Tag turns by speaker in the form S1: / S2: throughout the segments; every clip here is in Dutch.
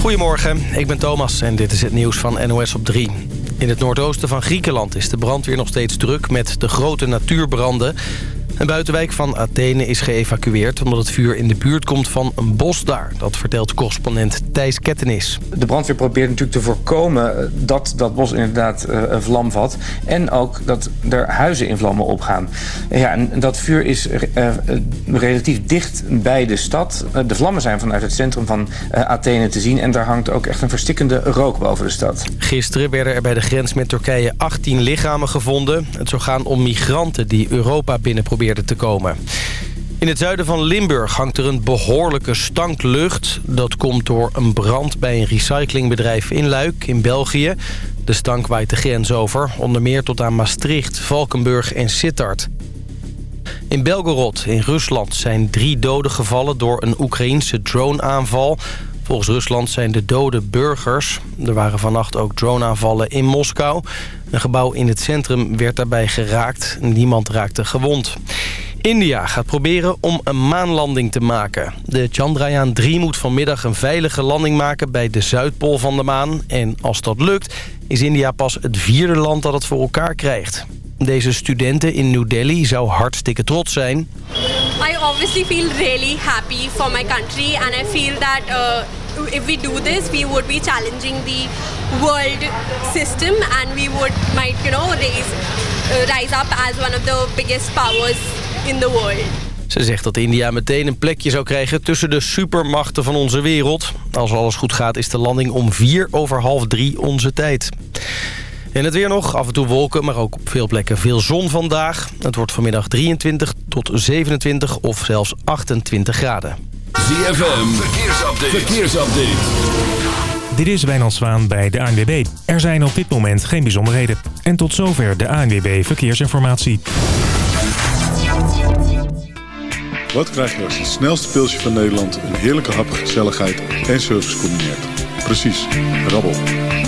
S1: Goedemorgen, ik ben Thomas en dit is het nieuws van NOS op 3. In het noordoosten van Griekenland is de brandweer nog steeds druk met de grote natuurbranden. Een buitenwijk van Athene is geëvacueerd... omdat het vuur in de buurt komt van een bos daar. Dat vertelt correspondent Thijs Kettenis.
S2: De brandweer probeert natuurlijk te voorkomen dat dat bos inderdaad uh, vlam vat. En ook dat er huizen in vlammen opgaan. Ja, en dat vuur is uh, relatief dicht bij de stad. De vlammen zijn vanuit het centrum van Athene te zien. En daar hangt ook echt een verstikkende rook boven de stad.
S1: Gisteren werden er bij de grens met Turkije 18 lichamen gevonden. Het zou gaan om migranten die Europa binnen proberen te komen. In het zuiden van Limburg hangt er een behoorlijke stanklucht. Dat komt door een brand bij een recyclingbedrijf in Luik in België. De stank waait de grens over, onder meer tot aan Maastricht, Valkenburg en Sittard. In Belgorod in Rusland zijn drie doden gevallen door een Oekraïense droneaanval. Volgens Rusland zijn de doden burgers. Er waren vannacht ook droneaanvallen in Moskou. Een gebouw in het centrum werd daarbij geraakt. Niemand raakte gewond. India gaat proberen om een maanlanding te maken. De Chandrayaan-3 moet vanmiddag een veilige landing maken bij de Zuidpool van de maan. En als dat lukt, is India pas het vierde land dat het voor elkaar krijgt. Deze studenten in New Delhi zou hartstikke trots zijn.
S3: I obviously feel really happy for my country and I feel that uh, if we do this we would be challenging the world system and we would might you know raise uh, rise up as one of the biggest powers in the world.
S1: Ze zegt dat India meteen een plekje zou krijgen tussen de supermachten van onze wereld. Als alles goed gaat is de landing om vier over half drie onze tijd. En het weer nog, af en toe wolken, maar ook op veel plekken veel zon vandaag. Het wordt vanmiddag 23 tot 27 of zelfs 28 graden.
S4: ZFM, verkeersupdate. verkeersupdate.
S5: Dit is Wijnand Zwaan bij de ANWB. Er zijn op dit moment geen bijzonderheden. En tot zover de ANWB Verkeersinformatie.
S6: Wat krijg je als het snelste pilsje van Nederland... een heerlijke hap, gezelligheid en service combineert? Precies, rabbel.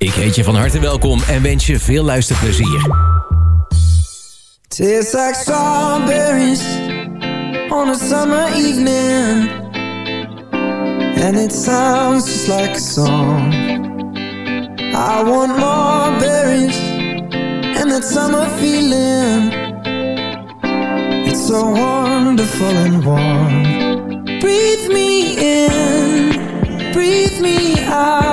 S7: Ik heet je van harte welkom en wens je veel luisterplezier.
S8: Tastes like strawberries on a summer evening. And it sounds just like a song. I want more berries and that summer feeling. It's so wonderful and warm. Breathe me in, breathe me out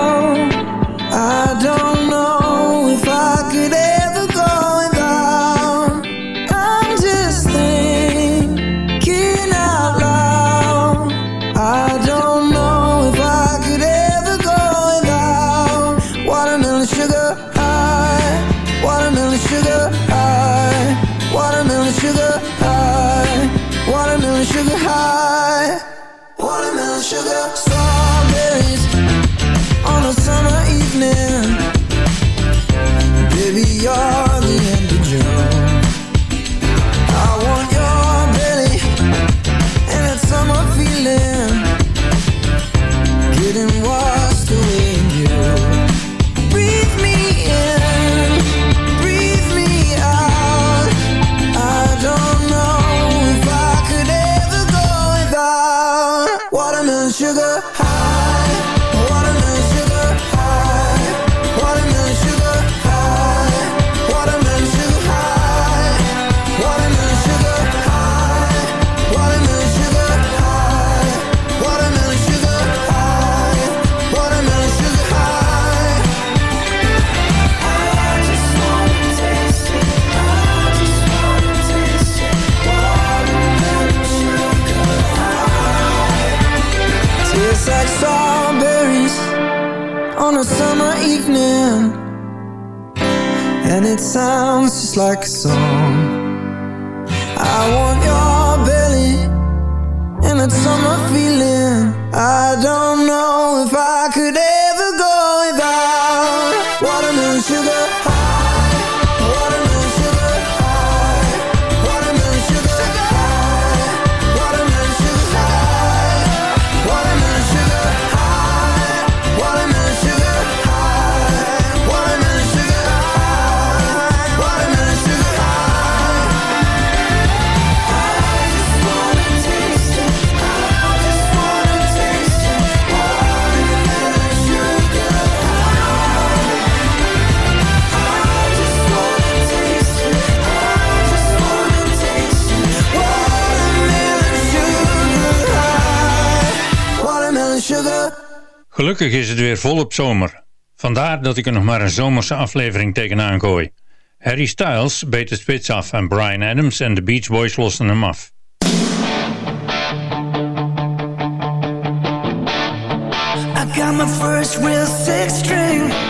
S9: Gelukkig is het weer volop zomer. Vandaar dat ik er nog maar een zomerse aflevering tegenaan gooi. Harry Styles beet de spits af en Brian Adams en de Beach Boys lossen hem af. I got my first real six string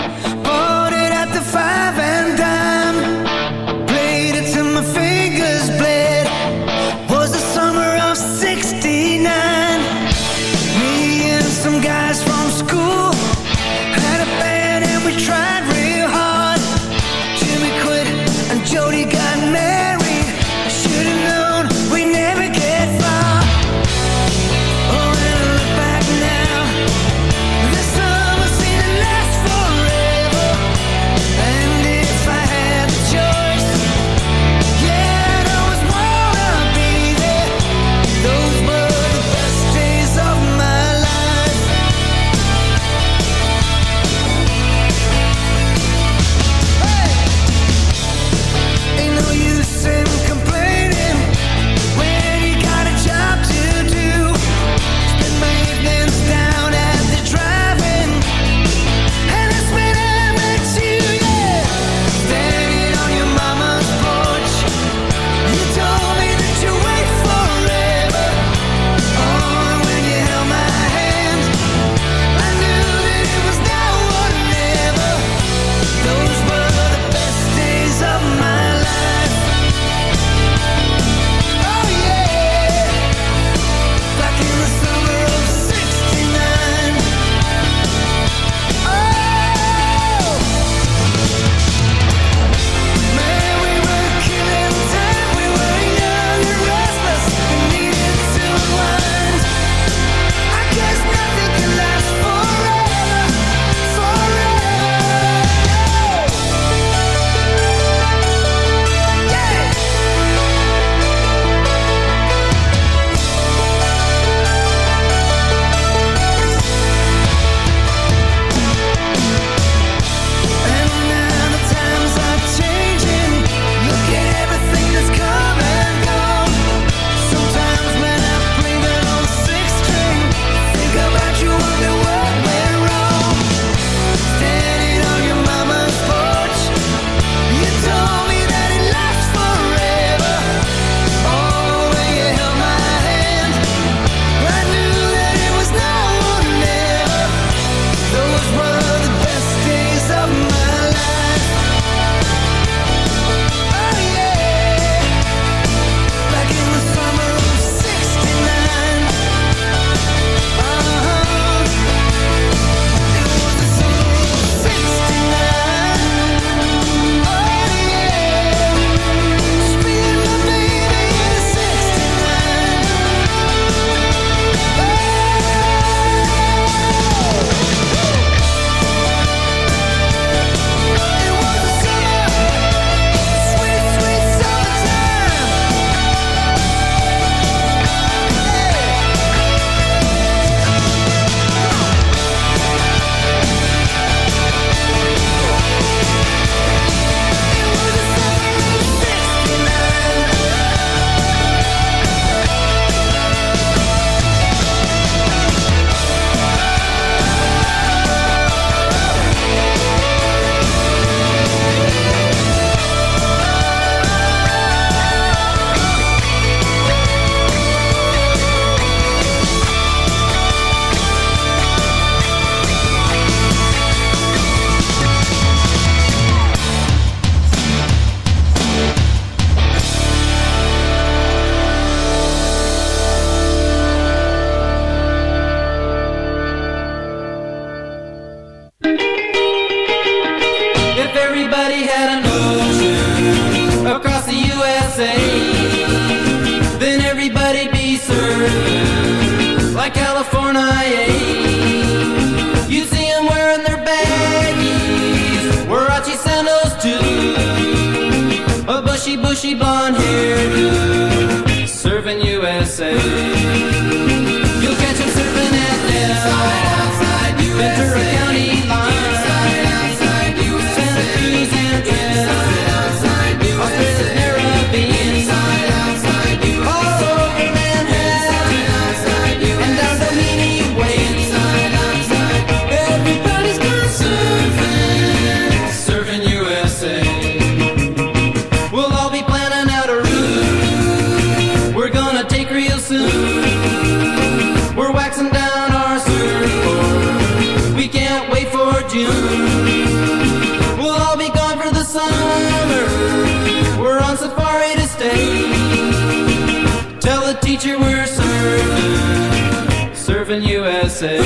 S10: say.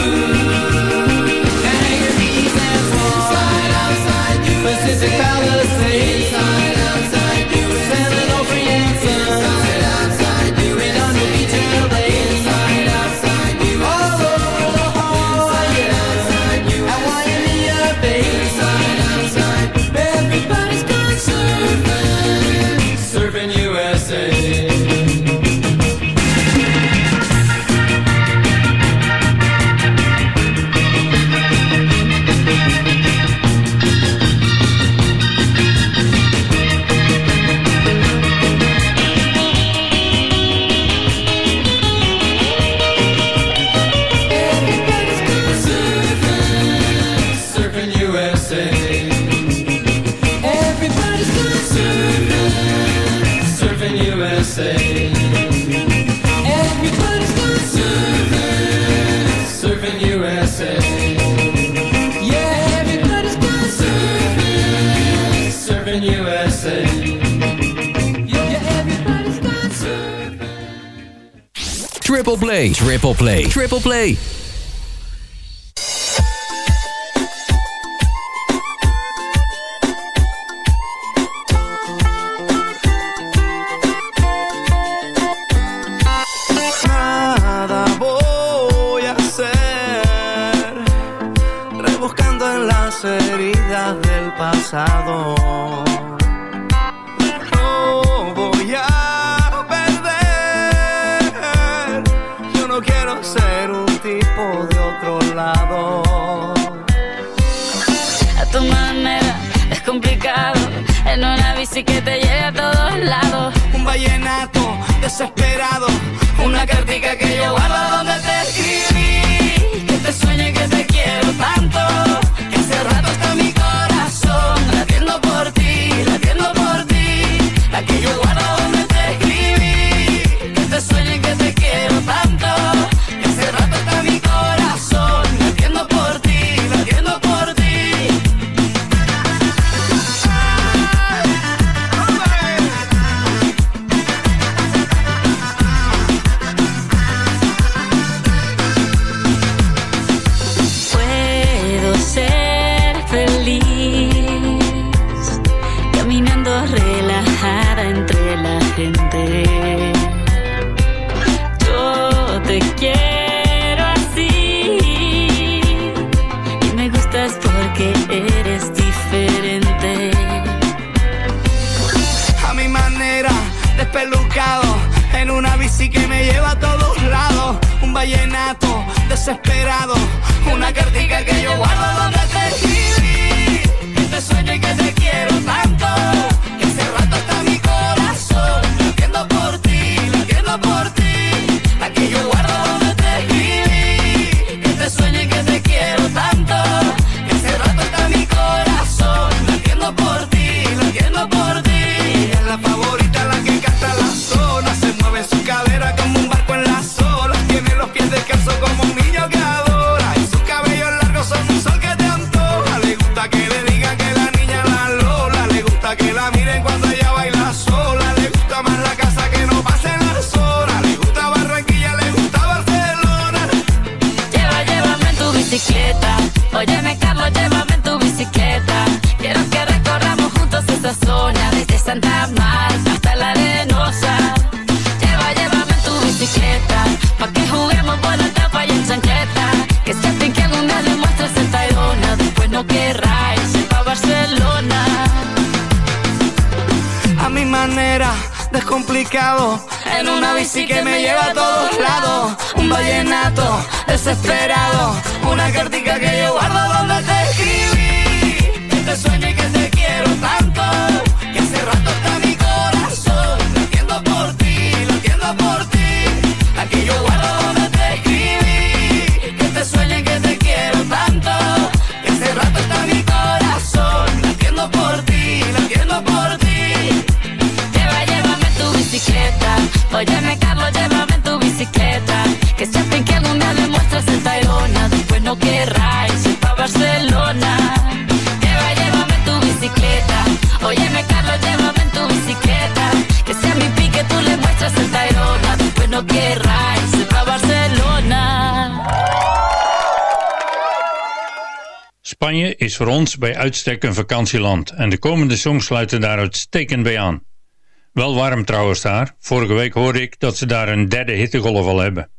S10: Pacific
S7: Triple Play, Triple Play, Triple Play.
S11: Voy a rebuscando en las heridas del pasado.
S12: así que te lleve a todos lados.
S11: Un vallenato desesperado, una cartica que yo guardo donde desesperado, una
S13: cartita voor ons bij uitstek een vakantieland en de komende songs sluiten daar uitstekend bij aan. Wel warm trouwens daar, vorige week hoorde ik dat ze daar een derde hittegolf al hebben.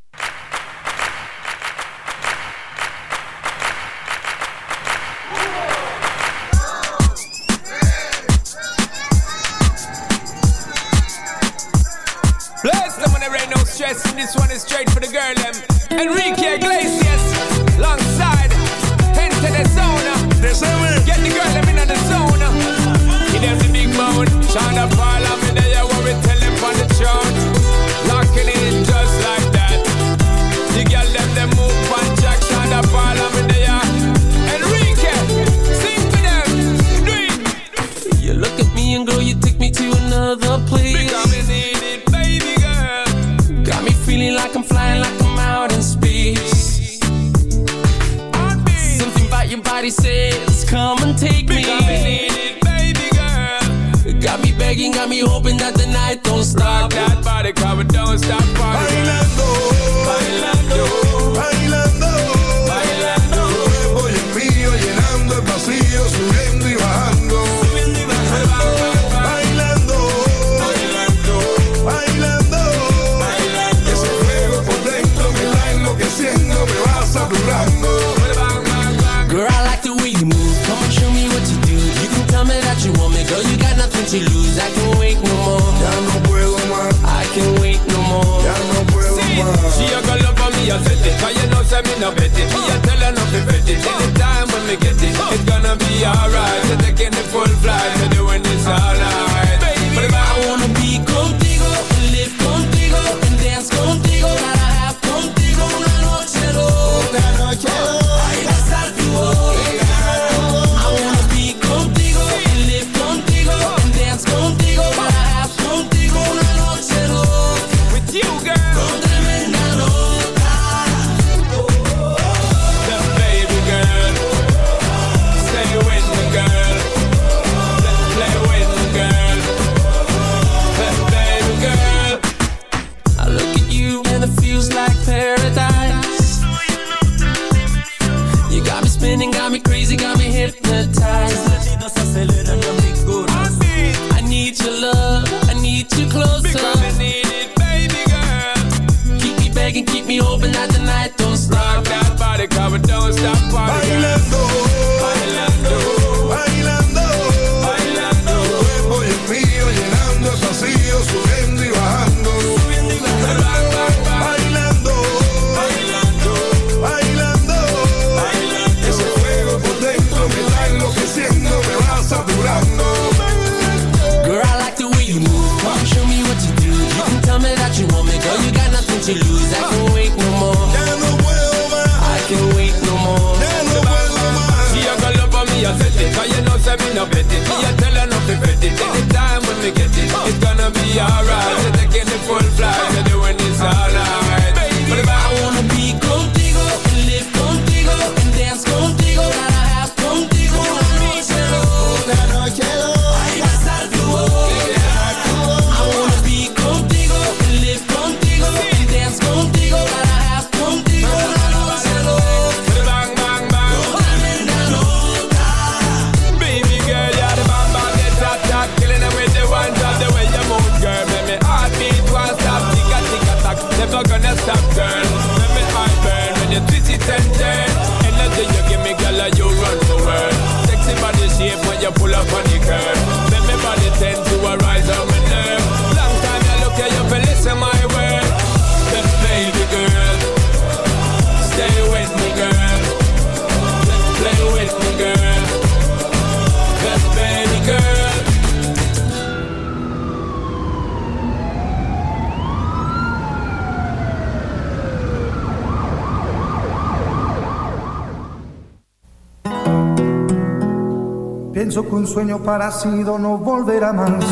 S14: Sueño parecido no volverá más.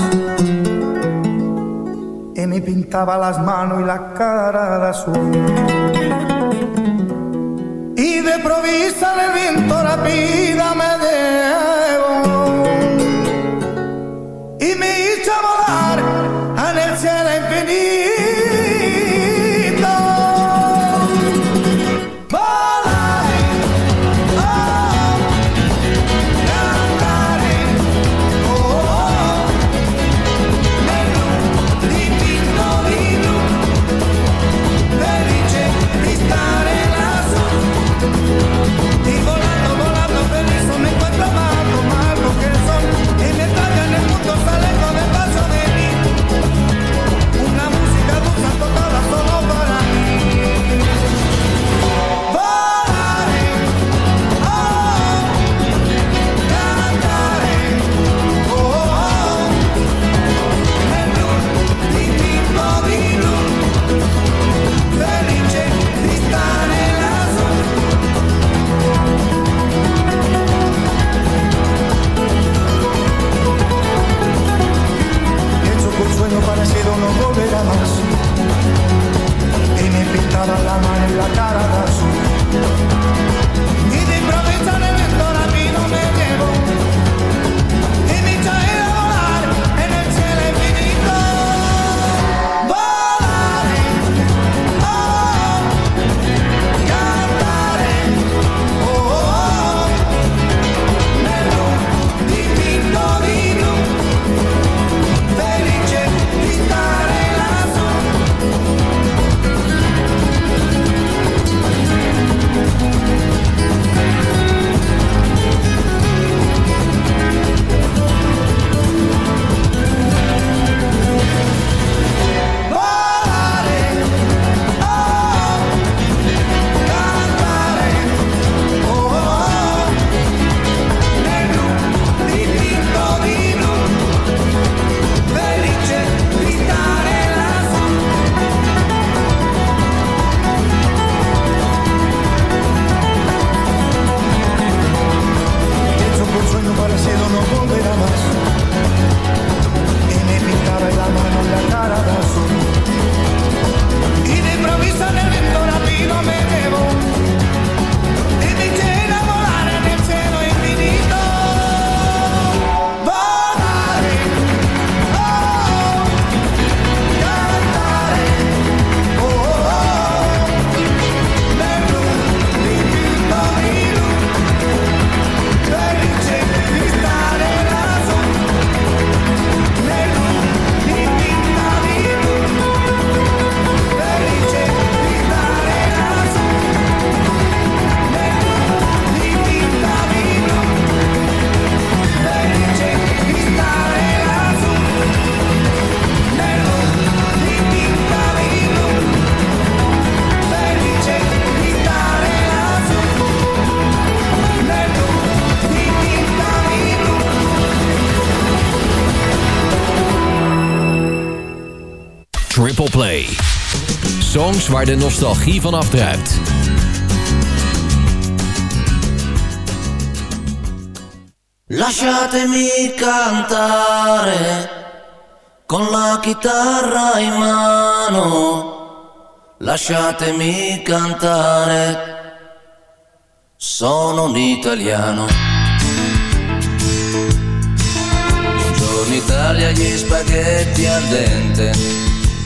S14: Y me pintaba las manos y la cara de azul. Y de provisa el viento la vida me llevó. Y me hizo volar
S7: Songs waar de nostalgie van afdruipt.
S15: Lasciatemi cantare con la chitarra in mano. Lasciatemi cantare. Sono un italiano. Italia, gli spaghetti al dente.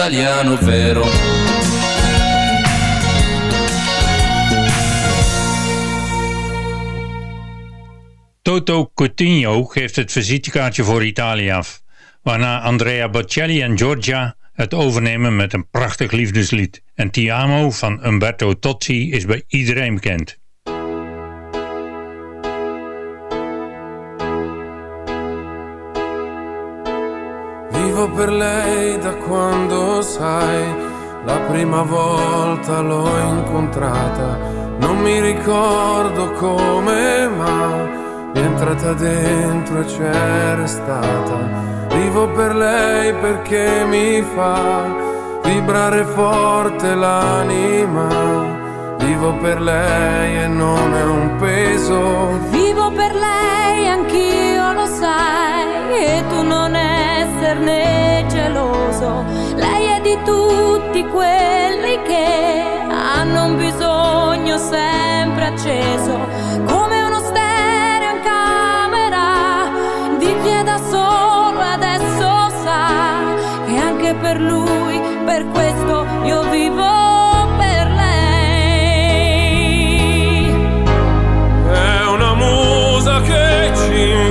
S15: Italiano vero.
S13: Toto Coutinho geeft het visitekaartje voor Italië af, waarna Andrea Bocelli en Giorgia het overnemen met een prachtig liefdeslied. En Ti Amo van Umberto Tozzi is bij iedereen bekend.
S16: Vivo per lei da quando sai, la prima volta l'ho incontrata, non mi ricordo come, ma è entrata dentro e c'è restata. Vivo per lei perché mi fa vibrare forte l'anima. Vivo per lei e non è un peso.
S17: Vivo per lei, anch'io lo sai, e tu non esserne geloso. Lei è di tutti quelli che hanno un bisogno sempre acceso, come uno stereo in camera, di chi è da solo adesso sa che anche per lui, per questo io vivo per lei.
S16: È una musa che ci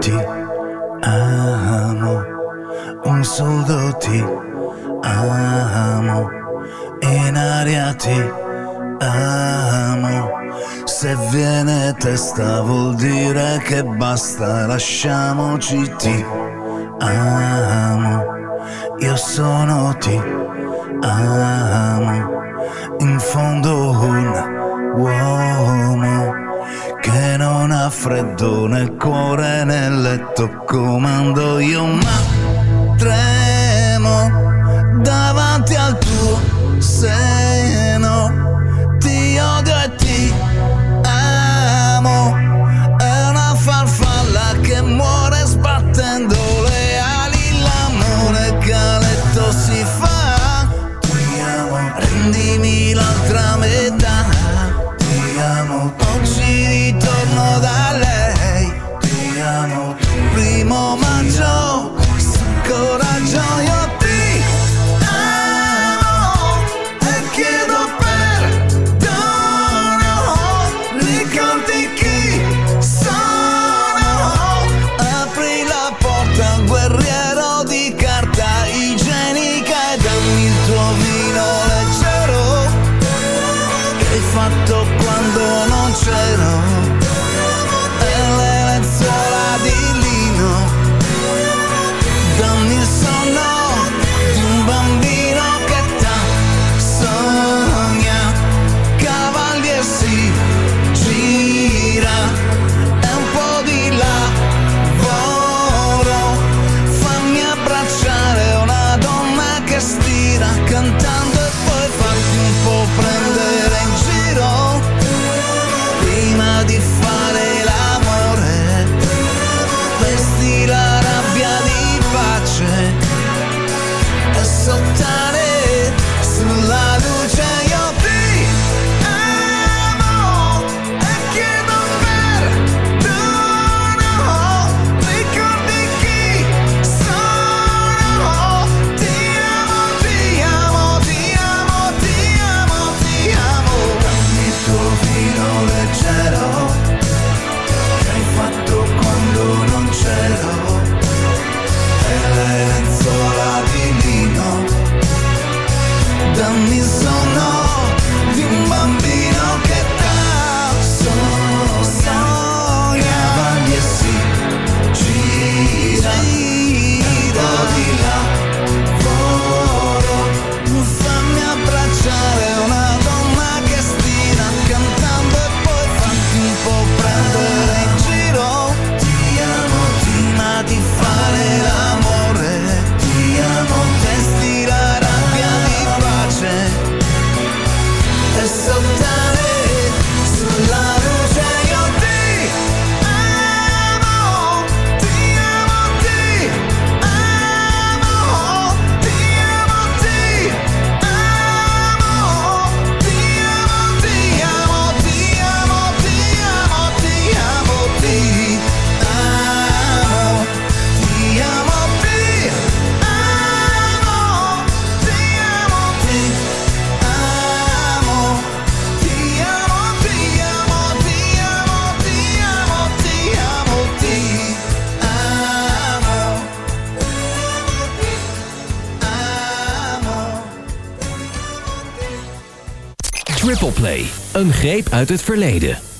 S18: Ti amo, un soldo ti amo, in aria ti amo. Se viene testa vuol dire che basta, lasciamoci ti amo. Io sono ti amo, in fondo una uomo che non ha freddo nel cuore nel letto comando io ma tremo davanti al tuo seno
S7: Toplay. Een greep uit het verleden.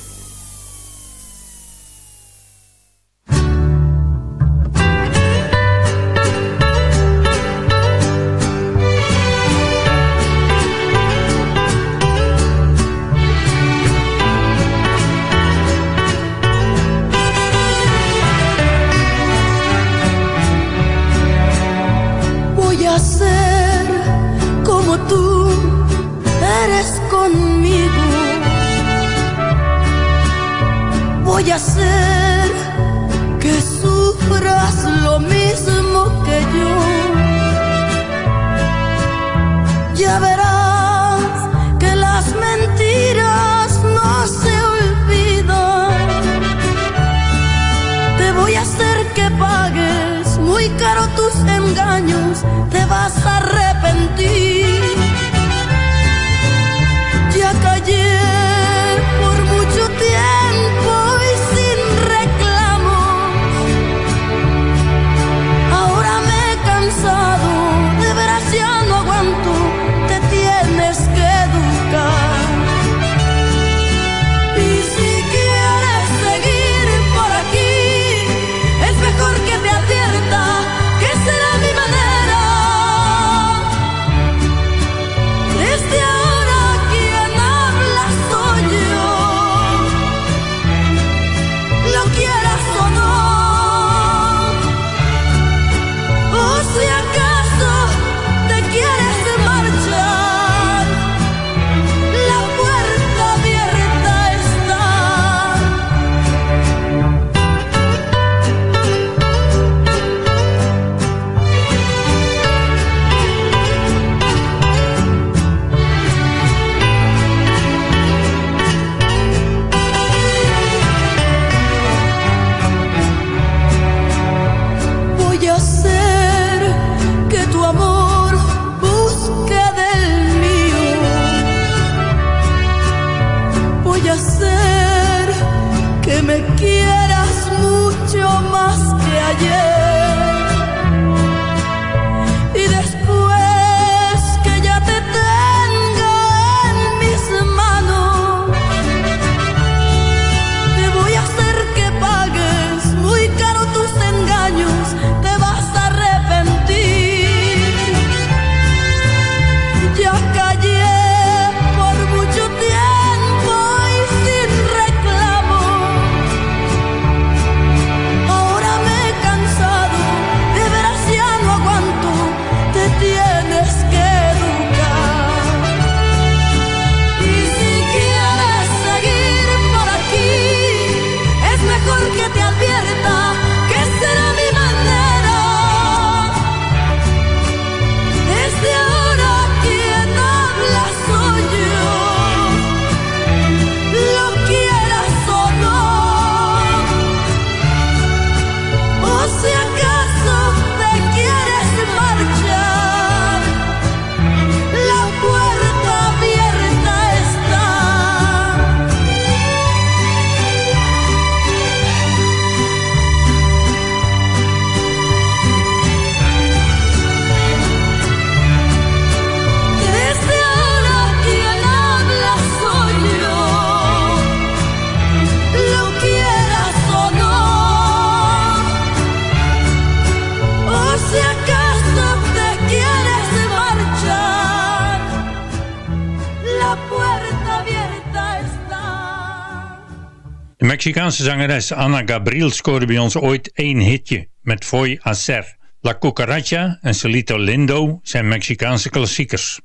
S19: Mexicaanse zangeres Ana Gabriel scoorde bij ons ooit één hitje met Foy Acer. La Cucaracha en Solito Lindo zijn Mexicaanse klassiekers.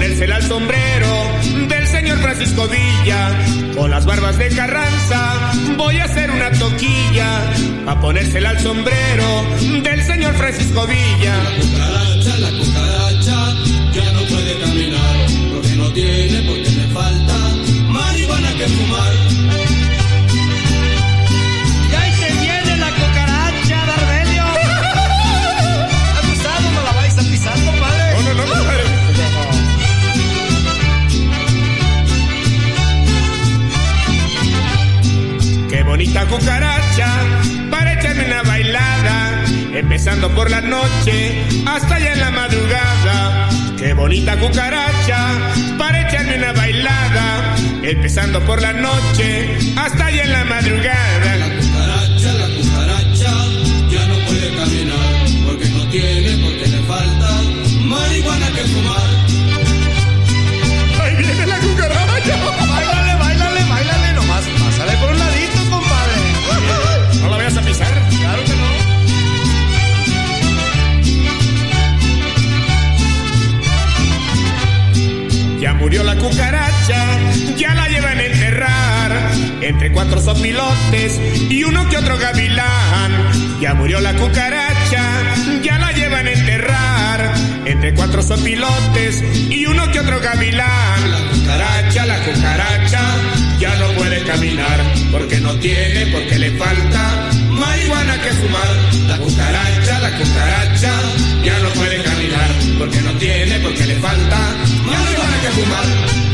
S20: Ponérsela al sombrero del señor Francisco Villa. Con las barbas de Carranza voy a hacer una toquilla pa' ponérsela al sombrero del señor Francisco Villa.
S21: La la
S20: bonita cucaracha para echarme una bailada, empezando por la noche hasta allá en la madrugada. Qué bonita cucaracha para echarme una bailada, empezando por la noche hasta allá en la madrugada. Murió la cucaracha, ya la llevan a enterrar. Entre cuatro sopilotes y uno que otro gavilán. Ya murió la cucaracha, ya la llevan a enterrar. Entre cuatro sopilotes y uno que otro gavilán.
S21: La cucaracha, la cucaracha
S20: ya no puede caminar
S21: porque no tiene, porque le falta marihuana que fumar. La cucaracha, la cucaracha ya no puede caminar porque no tiene, porque le falta marihuana que fumar.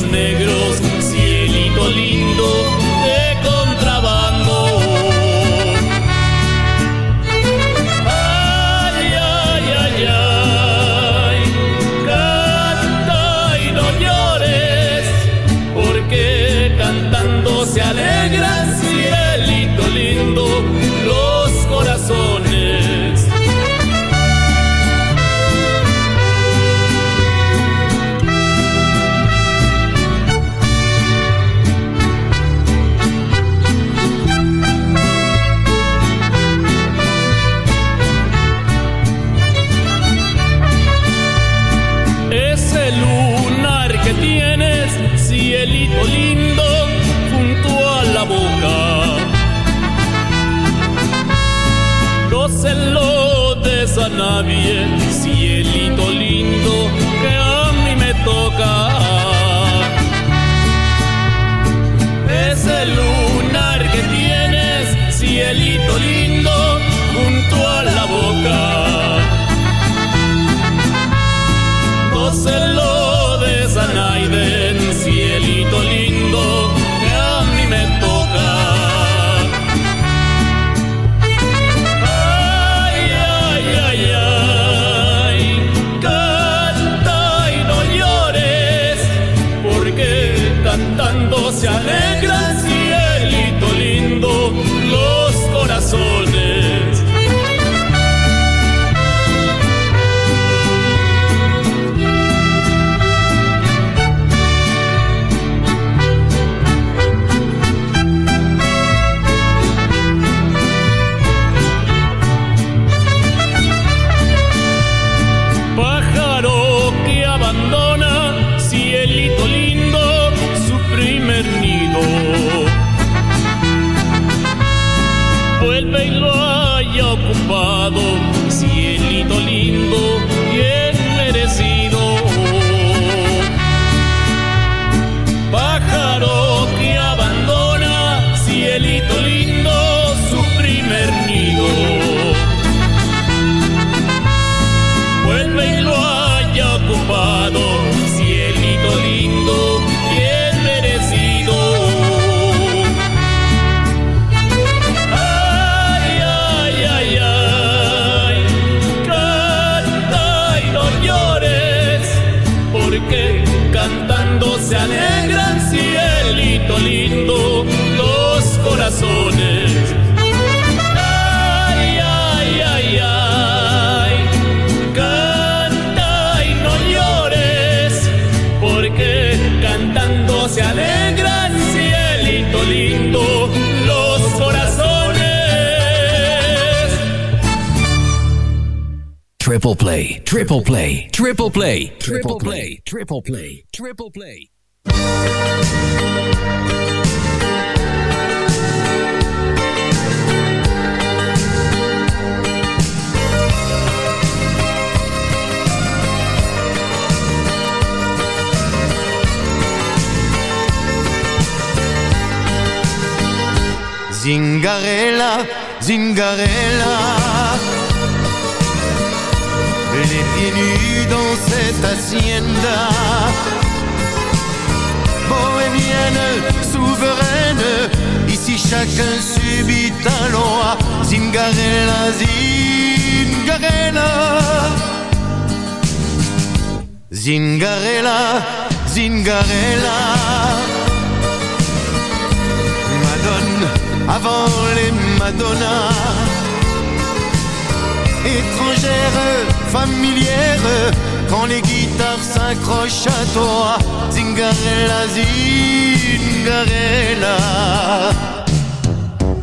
S22: negros
S23: Zingarella, Zingarella. Les pieds nus dans cette hacienda. Bohémienne, souveraine, ici chacun subit un loi. Zingarella, Zingarella. Zingarella, Zingarella. avant les Madonna. Étrangère, familière, quand les guitares s'accrochent à toi, Zingarella, Zingarella,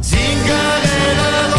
S23: Zingarella.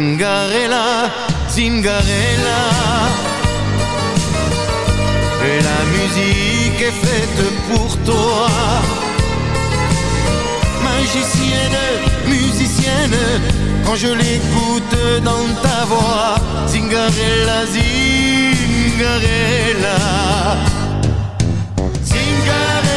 S23: Zingarella. Et la musique est faite pour toi. Magicienne, musicienne, quand je l'écoute dans ta voix. Zingarella, Zingarella. Zingarella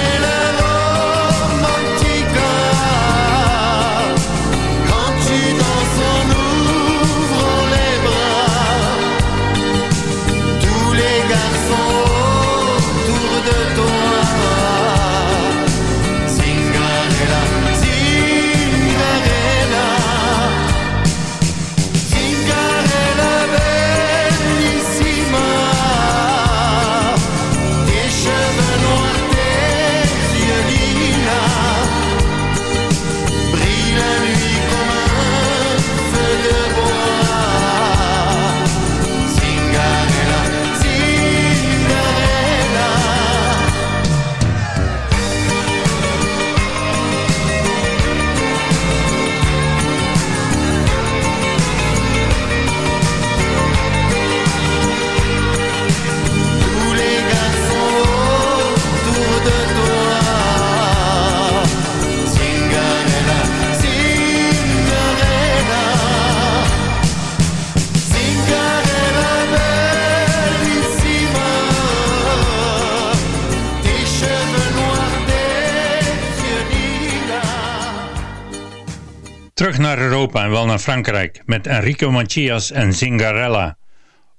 S24: naar Europa en wel naar Frankrijk met Enrico Macias en Zingarella.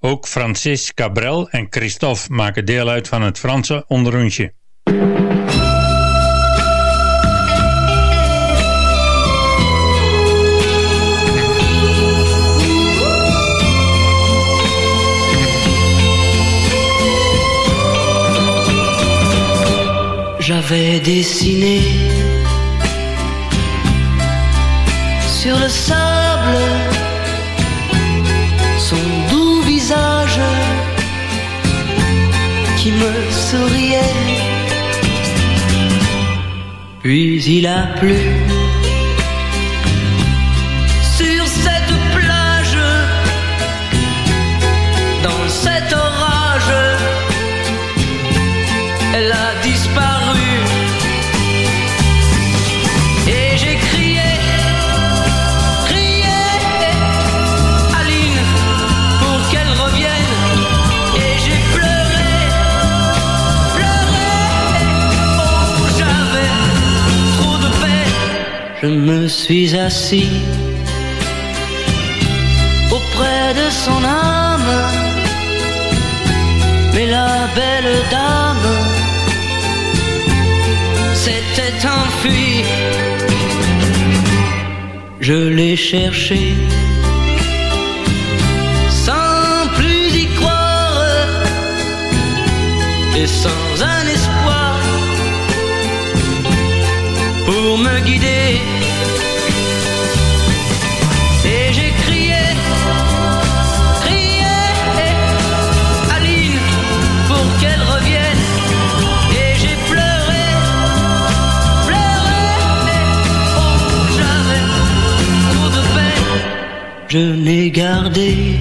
S24: Ook Francis Cabrel en Christophe maken deel uit van het Franse onderrondje.
S25: J'avais dessiné sur le sable son doux visage qui me souriait. Puis il a plu me suis assis auprès de son âme, mais la belle dame s'était enfuie. Je l'ai cherché N'ai gardé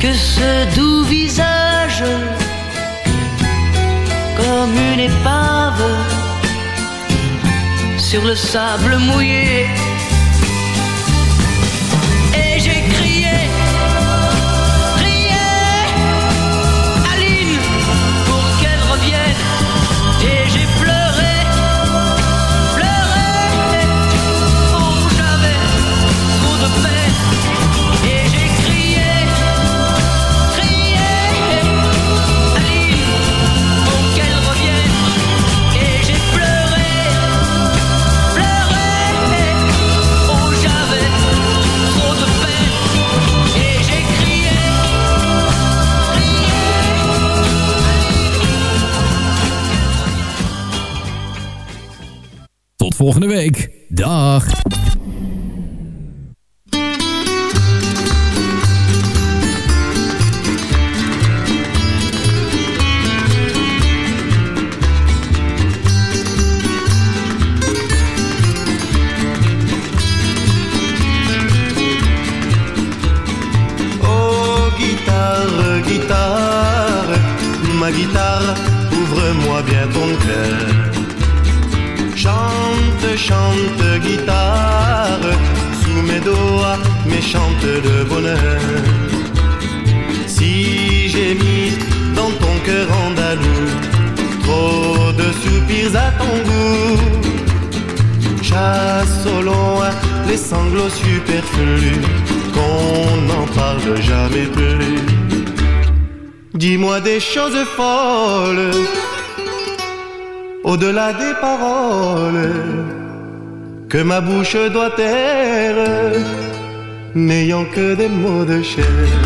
S25: que ce doux visage comme une épave sur le sable mouillé.
S7: Volgende week. Dag.
S23: Choses folles, au-delà des paroles, que ma bouche doit taire, n'ayant que des mots de chair.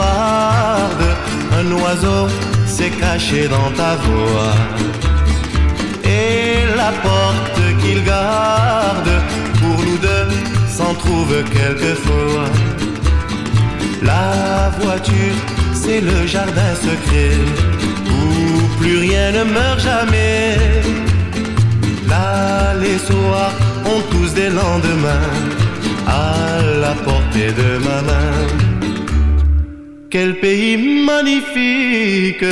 S23: Un oiseau s'est caché dans ta voix. Et la porte qu'il garde pour nous deux s'en trouve quelquefois. La voiture, c'est le jardin secret où plus rien ne meurt jamais. Là, les soirs ont tous des lendemains à la portée de ma main. Quel pays magnifique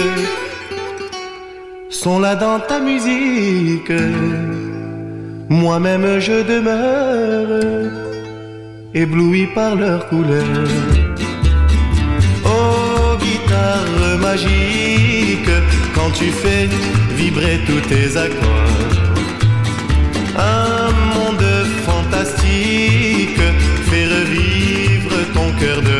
S23: sont là dans ta musique. Moi-même je demeure ébloui par leur couleur. Oh guitare magique, quand tu fais vibrer tous tes accords. Un monde fantastique fait revivre ton cœur de